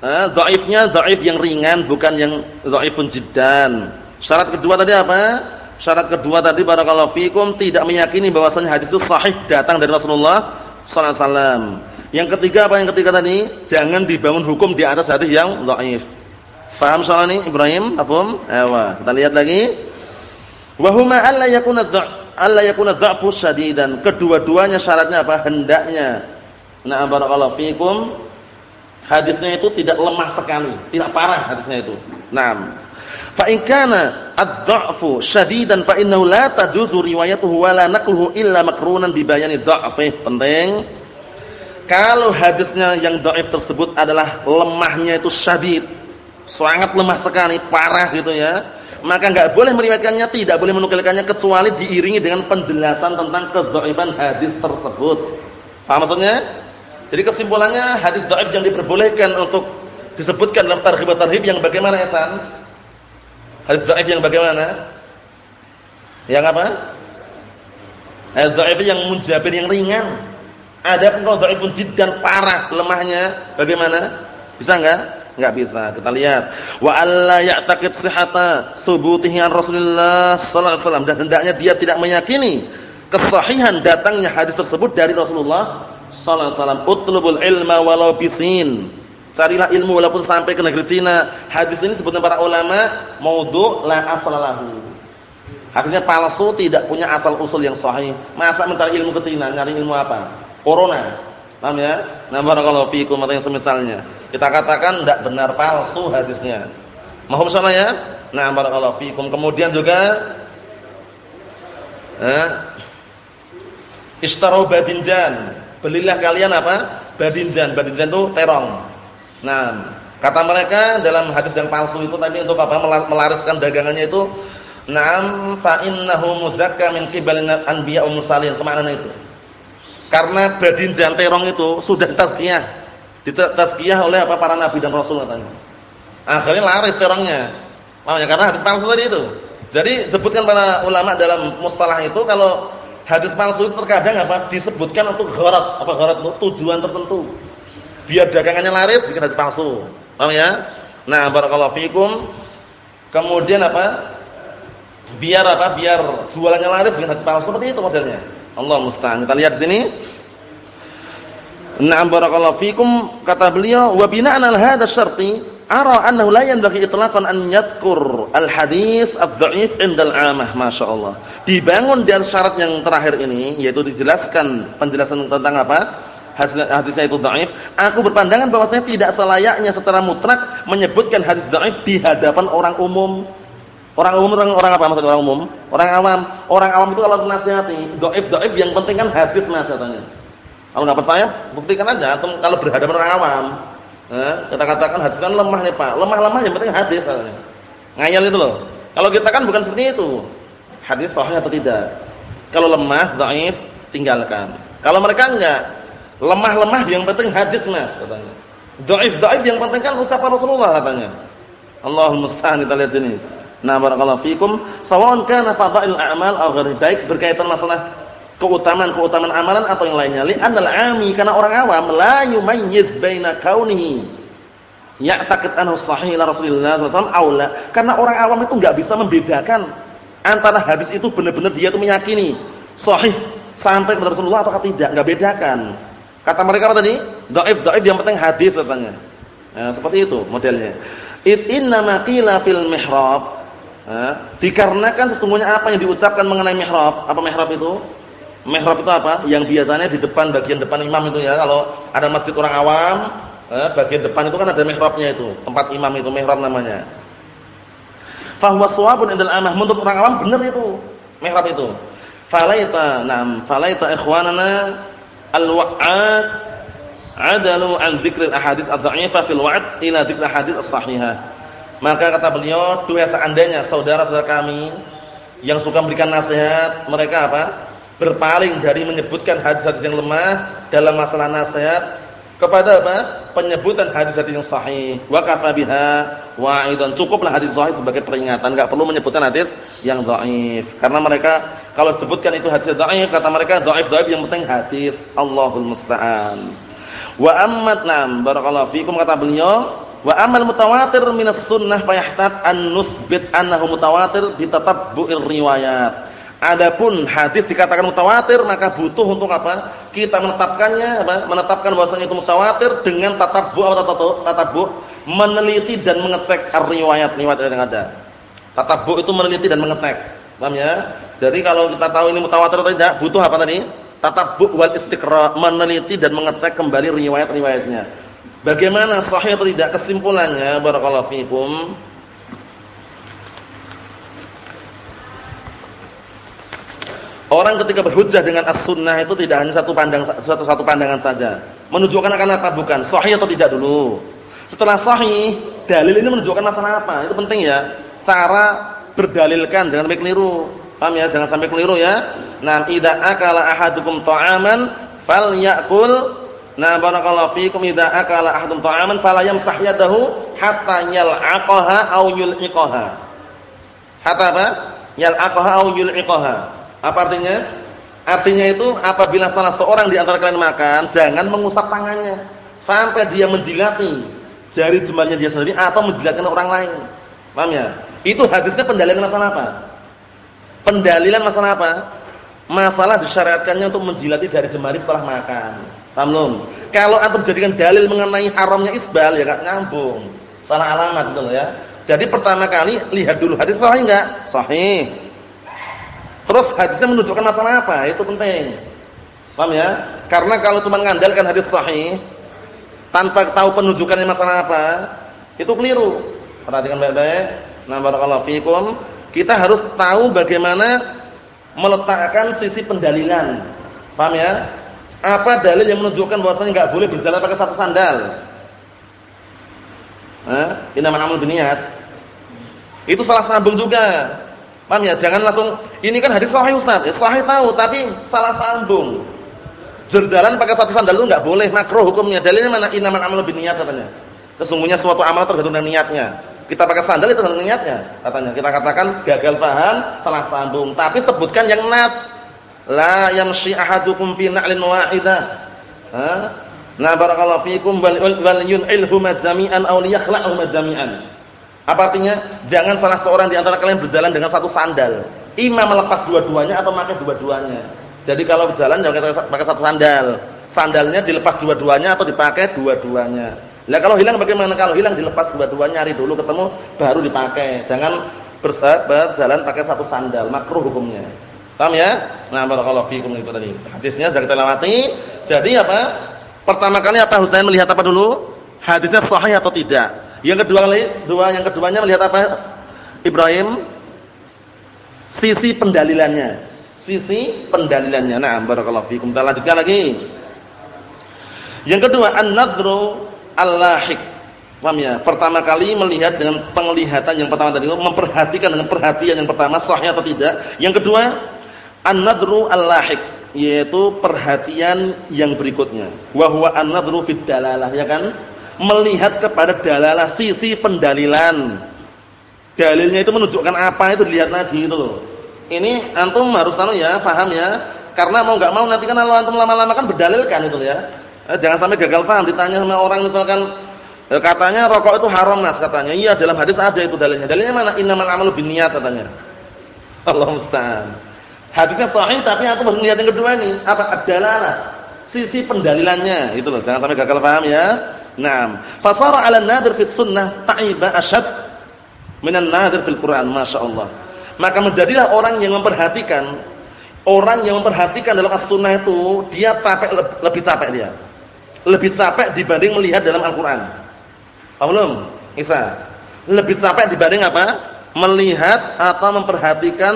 [SPEAKER 1] Eh, dhaifnya dhaif yang ringan bukan yang dhaifun jiddan. Syarat kedua tadi apa? Syarat kedua tadi barakallahu fikum tidak meyakini bahwasanya hadis itu sahih datang dari Rasulullah sallallahu alaihi. Yang ketiga apa yang ketiga tadi? Jangan dibangun hukum di atas hadis yang dhaif. Faham soal ini Ibrahim? Paham? Ewa. Kita lihat lagi. Wa huma alla yakuna alla yakuna dha'fu syadidan. Kedua-duanya syaratnya apa? Hendaknya. Nah, barakallahu fikum. Hadisnya itu tidak lemah sekali, tidak parah hadisnya itu. Naam. Fa in kana ad-dha'fu syadidan fa innahu la tajuzu riwayatuhu wa la naqluhu illa makrunan bi bayani dha'fih. Penting. Kalau hadisnya yang dhaif tersebut adalah lemahnya itu syadid, sangat lemah sekali, parah gitu ya maka enggak boleh meriwayatkannya, tidak boleh menukilkannya kecuali diiringi dengan penjelasan tentang kedhaifan hadis tersebut. Paham maksudnya? Jadi kesimpulannya hadis dhaif yang diperbolehkan untuk disebutkan dalam tarhib tarhib yang bagaimana Ihsan? Hadis dhaif yang bagaimana? Yang apa? Hadis dhaif yang munjabir yang ringan. Ada pun kalau dhaifun jiddan parah lemahnya bagaimana? Bisa enggak? Enggak bisa. Kita lihat. Wa alla ya'taqid sihhata subutihi an Rasulullah sallallahu alaihi wasallam dan hendaknya dia tidak meyakini kesahihan datangnya hadis tersebut dari Rasulullah sallallahu alaihi wasallam. Utlubul ilma walau bisin. Carilah ilmu walaupun sampai ke negeri Cina. Hadis ini sebutnya para ulama maudhu' la aslalahu. Hadisnya palsu, tidak punya asal usul yang sahih. Masa mencari ilmu ke Cina, nyari ilmu apa? Corona. Paham ya? Nah barakallahu fiikum atau yang semisalnya. Kita katakan tidak benar palsu hadisnya. Mohon salah ya? Nah barakallahu fiikum. Kemudian juga eh Ishtaru badinjan. Belilah kalian apa? Badinjan. Badinjan itu terong. Nah, kata mereka dalam hadis yang palsu itu tadi untuk apa? Melariskan dagangannya itu Naam fa innahu muzakka min qibalin anbiya wa mursalin. Semakna itu. Karena badinjan terong itu sudah tazkiyah. Ditazkiyah oleh apa para nabi dan rasul katanya. Akhirnya laris terongnya. Makanya karena hadis palsu tadi itu. Jadi sebutkan para ulama dalam mustalah itu kalau hadis palsu itu terkadang apa disebutkan untuk gharat, apa gharat itu tujuan tertentu. Biar dagangannya laris bikin hadis palsu. Paham ya? Nah, barakallahu fikum. Kemudian apa? Biar apa? Biar jualannya laris bikin hadis palsu seperti itu modelnya. Allah musta'an. Kita lihat sini. Na'am barakallahu fikum kata beliau wa bina'an al hadha syarti ara annahu la yanbaghi itlaqan an yadhkur al hadis adh-dha'if 'inda al-'amah masyaallah. Dibangun di syarat yang terakhir ini yaitu dijelaskan penjelasan tentang apa? hadisnya itu dhaif. Aku berpandangan bahwasanya tidak selayaknya secara mutlak menyebutkan hadis dhaif di hadapan orang umum. Orang umum orang, orang apa maksud orang umum? Orang awam. Orang awam itu kalau nasihati, dhaif dhaif yang penting kan hadis Mas katanya. Kalau enggak percaya, buktikan aja atau kalau berhadapan orang awam. Eh, kita katakan hadis kan lemah nih Pak. Lemah-lemah yang penting hadis katanya. Ngayal itu loh. Kalau kita kan bukan seperti itu. Hadis sahih atau tidak. Kalau lemah, dhaif, tinggalkan. Kalau mereka enggak, lemah-lemah yang penting hadis Mas katanya. Dhaif dhaif yang penting kan ucapan Rasulullah katanya. Allahumma musta'an kita lihat sini. Nah, barakallahu fikum, sawaun kana fadail a'mal aw ghairi baik berkaitan masalah keutamaan-keutamaan amalan atau yang lainnya. Li'annal 'ami karena orang awam la yumayyiz baina kaunihi ya'taqid anhu sahih la Rasulullah sallallahu alaihi Karena orang awam itu enggak bisa membedakan antara hadis itu benar-benar dia itu meyakini sahih sampai kepada Rasulullah atau tidak, enggak bedakan. Kata mereka apa tadi? Dhaif, dhaif yang penting hadis katanya. Nah, seperti itu modelnya. It inna ma qila fil mihrab dikarenakan sesungguhnya apa yang diucapkan mengenai mihrab, apa mihrab itu? Mihrab itu apa? Yang biasanya di depan bagian depan imam itu ya. Kalau ada masjid orang awam, eh, bagian depan itu kan ada mihrabnya itu, tempat imam itu mihrab namanya. Fahuwa shawabun indal amah. Menurut orang awam benar itu mihrab itu. Falaita, na'am, falaita ikhwanana al-wa'at adalu an dzikril ahadits adh-dha'ifah fil wa'd ila dzikr ahadits as-sahihah. Maka kata beliau, dua seandainya saudara-saudara kami yang suka memberikan nasihat, mereka apa? Berpaling dari menyebutkan hadis-hadis yang lemah dalam masalah nasihat kepada apa? Penyebutan hadis-hadis yang sahih. Wa kafa biha wa'idan. Cukuplah hadis sahih sebagai peringatan, enggak perlu menyebutkan hadis yang dhaif. Karena mereka kalau sebutkan itu hadis dhaif, kata mereka dhaif-dhaif yang penting hadis. Allahul musta'an. Wa ammat nam barakallahu fikum kata beliau Wa amal mutawatir minas sunnah fayahtat an nusbit annahu mutawatir bi tatabbu'ir riwayat. Adapun hadis dikatakan mutawatir maka butuh untuk apa? Kita menetapkannya apa? Menetapkan bahwasanya itu mutawatir dengan tatabbu atau tatabbu meneliti dan mengecek riwayat-riwayat yang ada. Tatabbu itu meneliti dan mengecek. Paham ya? Jadi kalau kita tahu ini mutawatir atau tidak, butuh apa tadi? Tatabbu wal istiqra, meneliti dan mengecek kembali riwayat-riwayatnya. Bagaimana sahih atau tidak kesimpulannya? Barakallahu fikum. Orang ketika berhujjah dengan as-sunnah itu tidak hanya satu pandang satu satu pandangan saja. Menunjukkan akan apa bukan? Sahih atau tidak dulu. Setelah sahih, dalil ini menunjukkan masalah apa? Itu penting ya. Cara berdalilkan jangan sampai keliru. Paham ya? Jangan sampai keliru ya. Nah, idza akala ahadukum ta'aman falyakul Nah, barakallahu fiikum idza akala ahadun ta'aman fala yamsah yadahu hatta yal'aqaha aw yul'iqaha. Hatta apa? Yal'aqaha aw yul'iqaha. Apa artinya? Artinya itu apabila salah seorang di antara kalian makan, jangan mengusap tangannya sampai dia menjilati jari jemarinya dia sendiri atau menjilatkan orang lain. Paham ya? Itu hadisnya pendalilan masalah apa? Pendalilan masalah apa? Masalah disyariatkannya untuk menjilati jari jemari setelah makan. Paham belum? Kalau antum jadikan dalil mengenai haramnya isbal ya enggak nyambung. Salah alamat gitu ya. Jadi pertama kali lihat dulu hadis sahih enggak? Sahih. Terus hadisnya menunjukkan masalah apa? Itu penting. Paham ya? Karena kalau cuma mengandalkan hadis sahih tanpa tahu penunjukannya masalah apa, itu keliru. Perhatikan baik-baik. Nah, barakallahu fikum. Kita harus tahu bagaimana meletakkan sisi pendalilan. Paham ya? Apa dalil yang menunjukkan bahwasanya enggak boleh berjalan pakai satu sandal? Hah? Innamal amal biniyat. Itu salah sambung juga. Paham ya? Jangan langsung ini kan hadis sahih Ustaz. Ya, sahih tahu tapi salah sambung. Berjalan pakai satu sandal itu enggak boleh, makruh hukumnya. Dalilnya mana? Innamal amalu binniyat katanya. Sesungguhnya suatu amal tergantung dengan niatnya. Kita pakai sandal itu tergantung niatnya katanya. Kita katakan gagal paham, salah sambung. Tapi sebutkan yang nas. La yamshi ahadukum fi na'lin wahidah. Ha? Nah barakallahu fikum wal yun'ilhuma jami'an aw liyakhla'huma jami'an. Apa artinya? Jangan salah seorang di antara kalian berjalan dengan satu sandal. Imam melepas dua-duanya atau pakai dua-duanya. Jadi kalau berjalan jangan pakai satu sandal. Sandalnya dilepas dua-duanya atau dipakai dua-duanya. Lah kalau hilang bagaimana? Kalau hilang dilepas dua-duanya, cari dulu ketemu baru dipakai. Jangan berjalan pakai satu sandal, makruh hukumnya. Paham ya? Nah, barakallahu fiikum itu tadi. Hadisnya sudah kita lewati. Jadi apa? Pertama kali apa Husain melihat apa dulu? Hadisnya sahih atau tidak? Yang kedua dua yang keduanya melihat apa? Ibrahim sisi pendalilannya. Sisi pendalilannya. Nah, barakallahu fikum. Kita lanjutkan lagi. Yang kedua, an-nadru al-lahiq. Paham ya? Pertama kali melihat dengan penglihatan yang pertama tadi memperhatikan dengan perhatian yang pertama sahih atau tidak. Yang kedua, an-nadru al-lahiq, yaitu perhatian yang berikutnya. Wa huwa an-nadru fid dalalah, ya kan? Melihat kepada dalalah sisi pendalilan. Dalilnya itu menunjukkan apa itu dilihat lagi itu loh. Ini antum harus tahu ya, paham ya. Karena mau nggak mau nanti kan kalau antum lama-lama kan berdalilkan itu ya. Eh, jangan sampai gagal paham ditanya sama orang misalkan eh, katanya rokok itu haram Mas katanya. Iya, dalam hadis ada itu dalilnya. Dalilnya mana? Innamal amalu binniyat katanya. (laughs) Allah musta'an. Hadisnya sahih tapi antum harus melihat yang kedua ini, apa? Ad-dalalah. Sisi pendalilannya itu loh. Jangan sampai gagal paham ya. Naam. Fasara 'ala nadir fi sunnah ta'iba asyad minan nadir fil Quran, masyaallah. Maka menjadilah orang yang memperhatikan orang yang memperhatikan dalam as-sunnah itu dia capek lebih capek dia. Lebih capek dibanding melihat dalam Al-Qur'an. Paham belum? Isa. Lebih capek dibanding apa? Melihat atau memperhatikan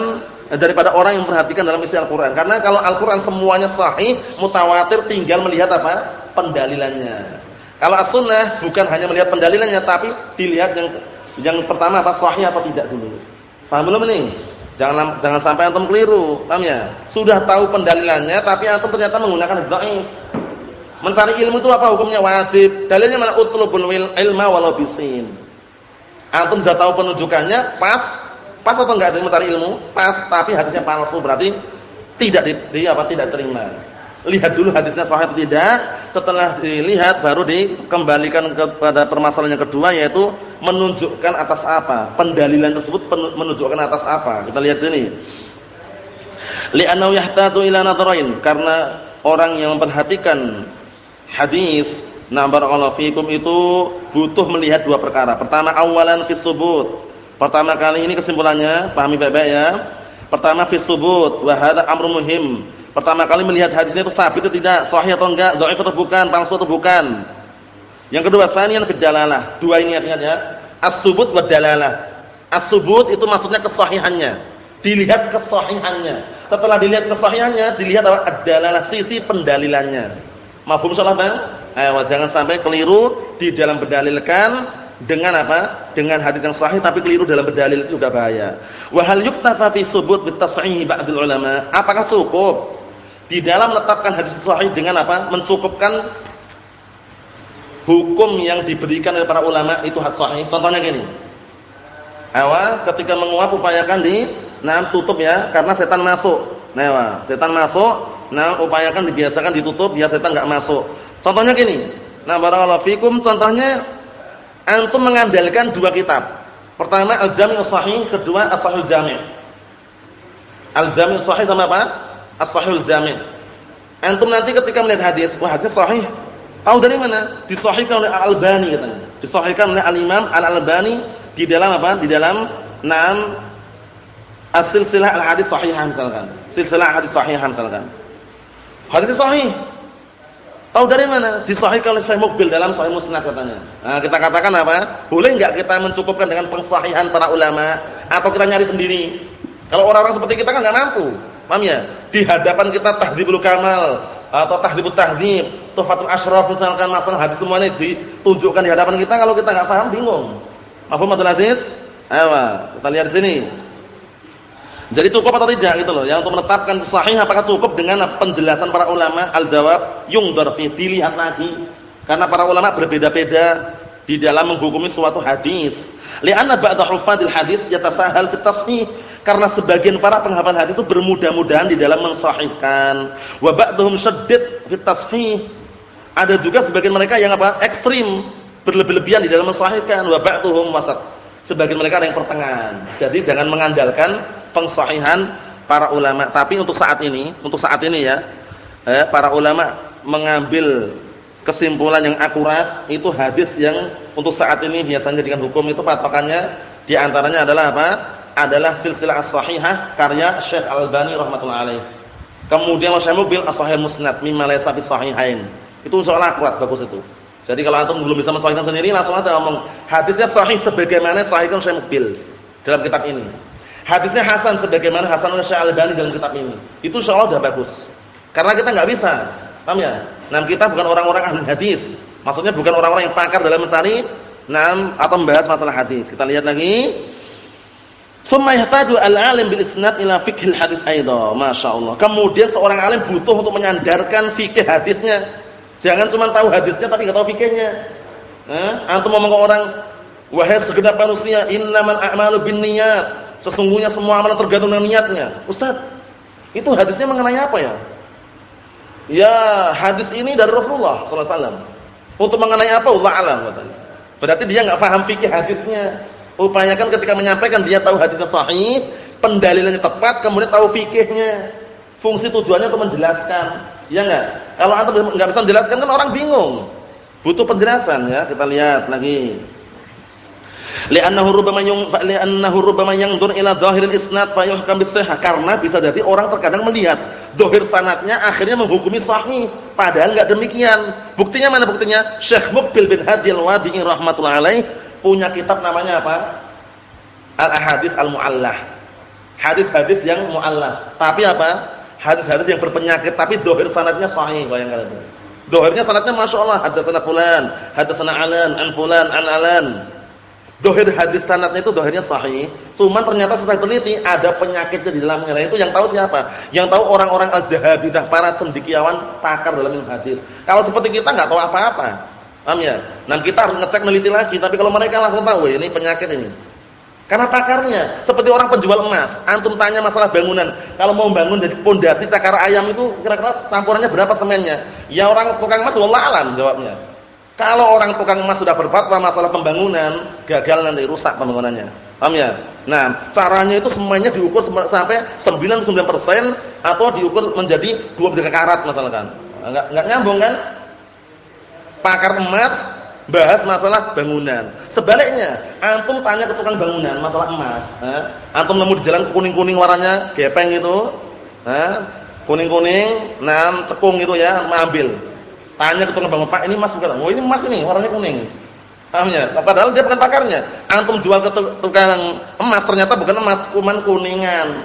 [SPEAKER 1] daripada orang yang memperhatikan dalam isi Al-Qur'an. Karena kalau Al-Qur'an semuanya sahih, mutawatir, tinggal melihat apa? pendalilannya. Kalau as-sunnah bukan hanya melihat pendalilannya tapi dilihat yang yang pertama apa sahih atau tidak dulu. Paham belum ini? Jangan jangan sampai antum keliru, paham ya? Sudah tahu pendalilannya tapi antum ternyata menggunakan dhaif. Mencari ilmu itu apa hukumnya wajib? Dalilnya mana utlubul ilma walau bisin. Antum sudah tahu penunjukannya pas pas atau enggak mencari ilmu? Pas, tapi hatinya palsu berarti tidak di, di apa tidak terima lihat dulu hadisnya sahih atau tidak. Setelah dilihat baru dikembalikan kepada permasalahan yang kedua yaitu menunjukkan atas apa. Pendalilan tersebut menunjukkan atas apa. Kita lihat sini. Li'annahu yahtaju ila nadharain karena orang yang memperhatikan hadis nah barakallahu fikum itu butuh melihat dua perkara. Pertama awalan fi subut. Pertama kali ini kesimpulannya, pahami baik-baik ya. Pertama fi subut wa hadza amrun muhim. Pertama kali melihat hadisnya itu sabit atau tidak, sahih atau enggak, dhaif atau bukan, palsu atau bukan. Yang kedua, sanian fi dalalah. Dua ini ingat-ingat ya. As-subut wa dalalah. As-subut itu maksudnya kesahihannya. Dilihat kesahihannya. Setelah dilihat kesahihannya, dilihat apa? Ad-dalalah sisi pendalilannya. Mafhum salah Bang? Ayo jangan sampai keliru di dalam berdalilkan dengan apa? Dengan hadis yang sahih tapi keliru dalam berdalil itu juga bahaya. Wa hal yuktafa fi subut bit tas'ih ba'dul ulama? Apakah cukup di dalam menetapkan hadis sahih dengan apa? Mencukupkan hukum yang diberikan oleh para ulama itu hadis sahih. Contohnya gini. Awal ketika menguap upayakan di nah tutup ya karena setan masuk. Nah, setan masuk, nah upayakan dibiasakan ditutup biar setan enggak masuk. Contohnya gini. Nah, barakallahu fikum contohnya antum mengandalkan dua kitab. Pertama Al-Jami' Sahih, kedua As-Sahih Jami'. Al-Jami' Sahih sama apa? As-Sahih Jami'. Antum nanti ketika melihat hadis, wah hadis sahih. Tahu dari mana? Disahihkan oleh Al-Albani katanya. Disahihkan oleh Al-Imam Al-Albani di dalam apa? Di dalam enam as-silsilah al-hadis sahihah misalkan. Silsilah hadis sahihah misalkan. Hadis sahih. Tahu dari mana? Disahihkan oleh Syekh Mukbil dalam Sahih Musnad katanya. Nah, kita katakan apa? Boleh enggak kita mencukupkan dengan pengsahihan para ulama atau kita nyari sendiri? Kalau orang-orang seperti kita kan enggak mampu. Paham ya? Di hadapan kita tahdhibul kamal atau tahdhibut tahdhib, tufatul asyraf misalkan masalah hadis semuanya ditunjukkan di hadapan kita kalau kita enggak paham bingung. Mafhum Abdul Aziz? Ayo, kita lihat di sini. Jadi cukup atau tidak gitu loh. Yang untuk menetapkan sahih apakah cukup dengan penjelasan para ulama? Al-jawab yungdar fi dilihat lagi. Karena para ulama berbeda-beda di dalam menghukumi suatu hadis. Li'anna ba'da hufadil hadis yatasahal fi. Karena sebagian para penghafal hadis itu bermudah-mudahan di dalam mensahihkan. Wa ba'dhum syaddid fi tasfih. Ada juga sebagian mereka yang apa? ekstrim berlebih-lebihan di dalam mensahihkan wa ba'dhum wasat. Sebagian mereka ada yang pertengahan. Jadi jangan mengandalkan pengsahihan para ulama. Tapi untuk saat ini, untuk saat ini ya, eh, para ulama mengambil kesimpulan yang akurat itu hadis yang untuk saat ini biasanya jadikan hukum itu patokannya di antaranya adalah apa? Adalah silsilah as-sahihah karya Syekh Al-Albani rahimatullah alaih. Kemudian Syekh Mubil as-sahih musnad mimma laysa fi sahihain. Itu insyaallah akurat bagus itu. Jadi kalau antum belum bisa mensahihkan sendiri langsung aja ngomong hadisnya sahih sebagaimana sahihkan Syekh Mubil dalam kitab ini. Hadisnya hasan sebagaimana Hasan Syekh Al-Albani dalam kitab ini. Itu insyaallah sudah bagus. Karena kita nggak bisa. Paham ya? Nah, kita bukan orang-orang ahli hadis. Maksudnya bukan orang-orang yang pakar dalam mencari nam atau membahas masalah hadis. Kita lihat lagi. Summa yahtaju al-alim bil isnad ila fiqhil hadis aidha. Masyaallah. Kemudian seorang alim butuh untuk menyandarkan fikih hadisnya Jangan cuma tahu hadisnya tapi enggak tahu fikihnya. Eh, antum ngomong ke orang, "Wahai segenap manusia, innamal a'malu binniyat." Sesungguhnya semua amalan tergantung dengan niatnya. Ustaz, itu hadisnya mengenai apa ya? Ya, hadis ini dari Rasulullah sallallahu alaihi wasallam. Untuk mengenai apa Allah alam katanya. Berarti dia enggak paham fikih hadisnya. Upayakan ketika menyampaikan dia tahu hadisnya sahih, pendalilannya tepat, kemudian tahu fikihnya. Fungsi tujuannya untuk menjelaskan. Ya enggak? Kalau antum enggak bisa menjelaskan kan orang bingung. Butuh penjelasan ya. Kita lihat lagi. Li'annahu rubbama yung li'annahu rubbama yanzur ila dhahiril isnad fa yuhkam. Karena bisa jadi orang terkadang melihat dhahir sanadnya akhirnya menghukumi sahih, padahal enggak demikian. Buktinya mana buktinya? Syekh Muqbil bin Hadi al-Wadi'i rahimatullah punya kitab namanya apa? Al-Ahadits Al-Mu'allah. Hadis-hadis yang mu'allah. Tapi apa? hadis-hadis yang berpenyakit tapi dohir sanadnya sahih bayangkan itu. Dohirnya sanadnya masya Allah hadatsana fulan, hadatsana alan, an fulan, an alan. Dohir hadis sanadnya itu dohirnya sahih. Cuman ternyata setelah teliti ada penyakitnya di dalamnya. Nah, itu yang tahu siapa? Yang tahu orang-orang al-jahabidah para cendekiawan pakar dalam ilmu hadis. Kalau seperti kita nggak tahu apa-apa. Paham ya? Nah, kita harus ngecek neliti lagi. Tapi kalau mereka langsung tahu ini penyakit ini. Karena pakarnya, seperti orang penjual emas. Antum tanya masalah bangunan. Kalau mau bangun jadi pondasi cakar ayam itu kira-kira campurannya berapa semennya? Ya orang tukang emas wallah alam jawabnya. Kalau orang tukang emas sudah berfatwa masalah pembangunan, gagal nanti rusak pembangunannya. Paham ya? Nah, caranya itu semuanya diukur sampai 99% atau diukur menjadi 23 karat misalkan. Enggak enggak nyambung kan? Pakar emas bahas masalah bangunan. Sebaliknya, antum tanya ke tukang bangunan masalah emas, eh? antum nemu di jalan kuning-kuning warnanya gepeng itu, kuning-kuning, nah cekung gitu ya, ambil. Tanya ke tukang bangunan, "Pak, ini emas bukan?" "Oh, ini emas ini, warnanya kuning." Paham ya? Padahal dia bukan pakarnya. Antum jual ke tukang emas ternyata bukan emas, kuman kuningan.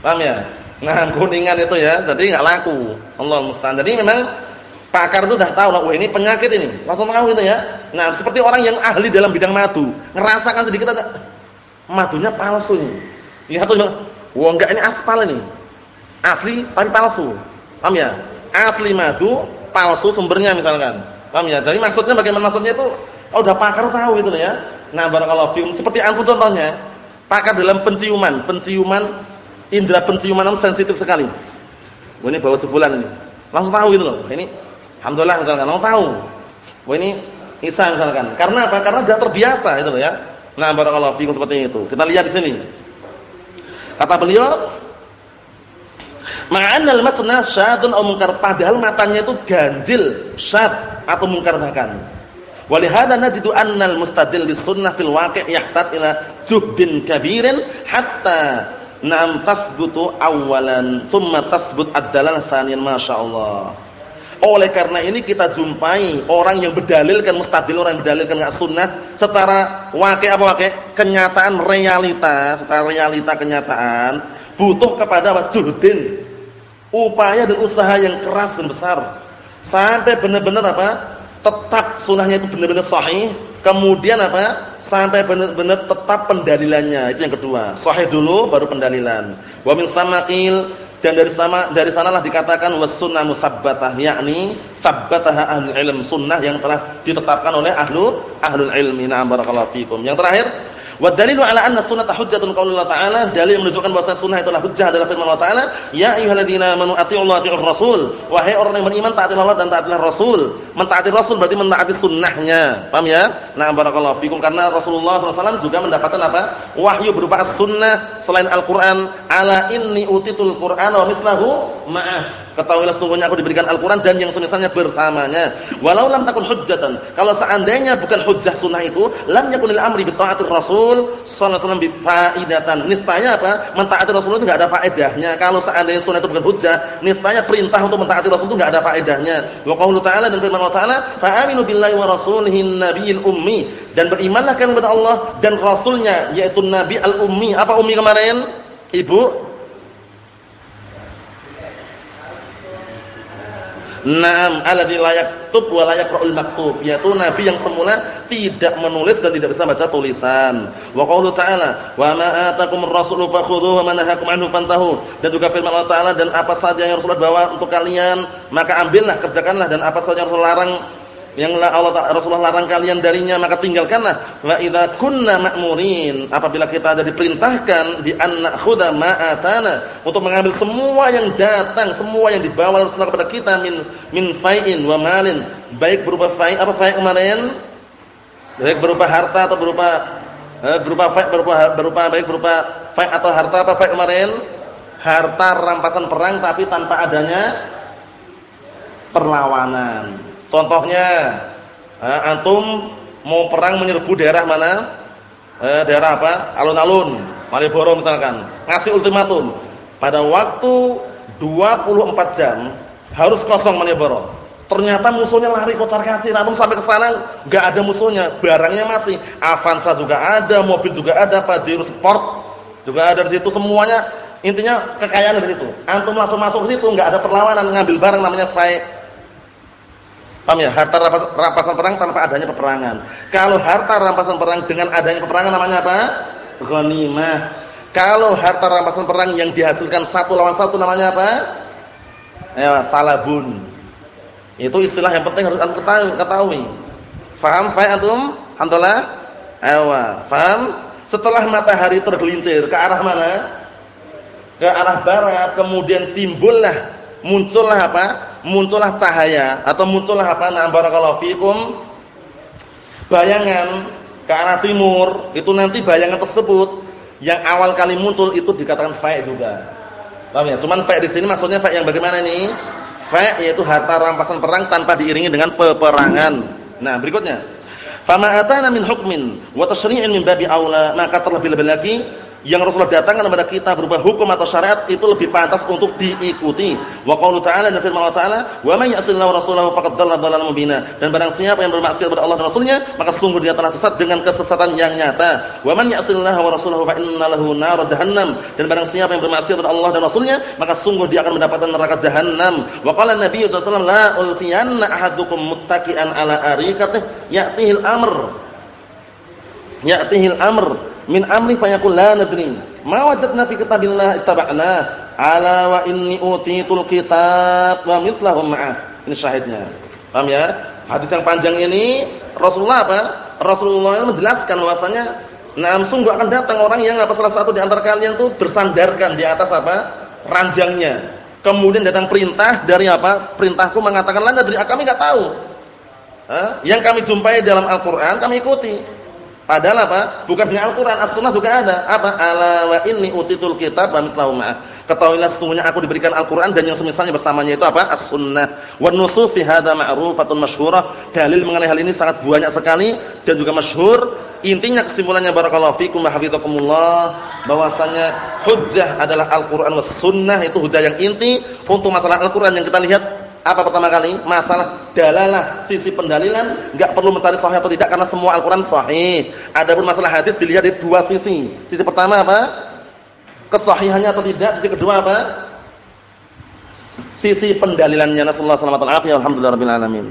[SPEAKER 1] Paham ya? Nah, kuningan itu ya, jadi enggak laku. Allah musta'an. Jadi memang pakar itu sudah tahu lah, wah ini penyakit ini. Langsung tahu gitu ya. Nah, seperti orang yang ahli dalam bidang madu, ngerasakan sedikit ada madunya palsu ini. Ya tuh, wah enggak ini aspal ini. Asli tapi palsu. Paham ya? Asli madu, palsu sumbernya misalkan. Paham ya? Jadi maksudnya bagaimana maksudnya itu Oh, udah pakar tahu gitu ya. Nah, barakallahu fikum. Seperti antum contohnya, pakar dalam penciuman, penciuman indera penciuman sensitif sekali. Ini bawa sebulan ini. Langsung tahu gitu loh. Ini alhamdulillah misalkan langsung tahu. Wah, ini Isa misalkan. Karena apa? Karena dia terbiasa loh ya. Nah, barakallahu fikum seperti itu. Kita lihat di sini. Kata beliau, Ma'anal matna syadun aw munkar padahal matanya itu ganjil, syad atau mungkar bahkan. Walihada najidu annal mustadil bis sunnah fil waqi' yahtat ila juhdin kabirin hatta nam tasbutu awalan thumma tasbut ad-dalal saniyan masyaallah. Oleh karena ini kita jumpai orang yang berdalilkan mustadil, orang yang berdalilkan enggak sunnah secara waqi' apa waqi' kenyataan realita, secara realita kenyataan butuh kepada juhdin. Upaya dan usaha yang keras dan besar sampai benar-benar apa? tetap sunnahnya itu benar-benar sahih, kemudian apa? Sampai benar-benar tetap pendalilannya. Itu yang kedua. Sahih dulu baru pendalilan. Wa min dan dari sama dari sanalah dikatakan was sunnah musabbatah yakni sabbataha ahlul ilm sunnah yang telah ditetapkan oleh ahlu ahlul ilmi. Na'am barakallahu fikum. Yang terakhir Wa dalilu ala anna sunnata hujjatun qaulullah ta'ala, dalil menunjukkan bahwa sunnah itulah hujjah adalah firman Allah Ta'ala, ya ayyuhalladzina amanu atti'ullaha atti'ur rasul. Wahai orang yang beriman taatilah Allah dan taatilah Rasul. Mentaati Rasul berarti mentaati sunnahnya. Paham ya? Nah, barakallahu fikum karena Rasulullah SAW juga mendapatkan apa? Wahyu berupa sunnah selain Al-Qur'an. Ala inni utitul Qur'ana wa mithlahu ma'ah. Ketahuilah sungguhnya aku diberikan Al-Quran dan yang semisalnya bersamanya. Walau lam takun hujjatan. Kalau seandainya bukan hujjah sunnah itu, lam yakunil amri bita'atir Rasul sallallahu alaihi wasallam. Niscaya apa? Mentaati Rasul itu enggak ada faedahnya. Kalau seandainya sunnah itu bukan hujjah, niscaya perintah untuk mentaati Rasul itu enggak ada faedahnya. Wa qaulu ta'ala dan firman Allah Ta'ala, "Fa'aminu billahi wa rasulihin nabiyil ummi." Dan berimanlah kalian kepada Allah dan rasulnya yaitu Nabi al-ummi. Apa ummi kemarin? Ibu Naam alladzi la yaktub wa la yaqra'ul maktub, yaitu nabi yang semula tidak menulis dan tidak bisa baca tulisan. Wa qaulu ta'ala, "Wa ma atakumur rasulu fakhudhuhu wa ma nahakum anhu fantahu." Dan juga firman Allah Ta'ala dan apa saja yang Rasulullah bawa untuk kalian, maka ambillah, kerjakanlah dan apa saja yang Rasul larang yang Allah Rasulullah larang kalian darinya maka tinggalkanlah. Wa idza kunna ma'murin apabila kita ada diperintahkan di anna khuda ma'atana untuk mengambil semua yang datang semua yang dibawa Rasulullah kepada kita min min fai'in wa malin. Baik berupa fai' apa fai' kemarin? Baik berupa harta atau berupa eh, berupa fai' berupa berupa baik berupa fai' atau harta apa fai' kemarin? Harta rampasan perang tapi tanpa adanya perlawanan Contohnya, antum mau perang menyerbu daerah mana? Eh, daerah apa? Alun-alun, Malioboro misalkan. Ngasih ultimatum. Pada waktu 24 jam harus kosong Malioboro. Ternyata musuhnya lari kocar kacir. Antum sampai ke sana enggak ada musuhnya, barangnya masih. Avanza juga ada, mobil juga ada, Pajero Sport juga ada di situ semuanya. Intinya kekayaan di situ. Antum langsung masuk ke situ enggak ada perlawanan, ngambil barang namanya fight Paham ya? Harta rampasan perang tanpa adanya peperangan. Kalau harta rampasan perang dengan adanya peperangan namanya apa? Ghanimah. Kalau harta rampasan perang yang dihasilkan satu lawan satu namanya apa? Ya, salabun. Itu istilah yang penting harus antum ketahui. Faham? Faham antum? Alhamdulillah. Ayo, faham? Setelah matahari tergelincir ke arah mana? Ke arah barat, kemudian timbullah muncullah apa? Muncullah cahaya atau muncullah apa? Na barakallahu fikum. Bayangan ke arah timur, itu nanti bayangan tersebut yang awal kali muncul itu dikatakan fa' juga. Paham ya? Cuman fa' di sini maksudnya fa' yang bagaimana nih? Fa' yaitu harta rampasan perang tanpa diiringi dengan peperangan. Nah, berikutnya. Fama atana min hukmin wa tasyri'in min babi aula, maka terlebih-lebih lagi yang Rasulullah datangkan kepada kita berupa hukum atau syariat itu lebih pantas untuk diikuti. Wa qaulu ta'ala dan firman Allah Ta'ala, "Wa may ya'sillahu rasulahu faqad dhalla dhalalan mubina." Dan barang siapa yang bermaksiat kepada Allah dan Rasulnya, maka sungguh dia telah sesat dengan kesesatan yang nyata. Wa man ya'sillahu wa rasulahu fa inna lahu nar jahannam. Dan barang siapa yang bermaksiat kepada Allah dan Rasulnya, maka sungguh dia akan mendapatkan neraka jahannam. Wa qala Nabi sallallahu alaihi wasallam, "La ulfiyanna ahadukum muttaqian ala arikatihi ya'tihil amr." Ya'tihil amr min amri fayaqul la nadri ma wajadna fi kitabillah ittaba'na? Ala wa inni utitul kitab wa mislahum ma'ah. Ini syahidnya. Paham ya? Hadis yang panjang ini Rasulullah apa? Rasulullah menjelaskan bahwasanya nah sungguh akan datang orang yang apa salah satu di antara kalian tuh bersandarkan di atas apa? Ranjangnya. Kemudian datang perintah dari apa? Perintahku mengatakan lana dari kami enggak tahu. Hah? yang kami jumpai dalam Al-Qur'an kami ikuti Padahal apa? Bukan hanya Al-Qur'an, As-Sunnah juga ada. Apa? Ala wa inni utitul kitab wa. Ketahuilah sesungguhnya aku diberikan Al-Qur'an dan yang semisalnya bersamanya itu apa? As-Sunnah. Wan nusus fi hadza ma'rufatun masyhurah. Dalil mengenai hal ini sangat banyak sekali dan juga masyhur. Intinya kesimpulannya barakallahu fikum wa hafizakumullah bahwasanya hujjah adalah Al-Qur'an was sunnah itu hujjah yang inti untuk masalah Al-Qur'an yang kita lihat apa pertama kali? Masalah dalalah, sisi pendalilan, enggak perlu mencari sahih atau tidak karena semua Al-Qur'an sahih. Adapun masalah hadis dilihat dari dua sisi. Sisi pertama apa? Kesahihannya atau tidak? Sisi kedua apa? Sisi pendalilannya. Nasallahu alaihi wasallam. Alhamdulillah rabbil alamin.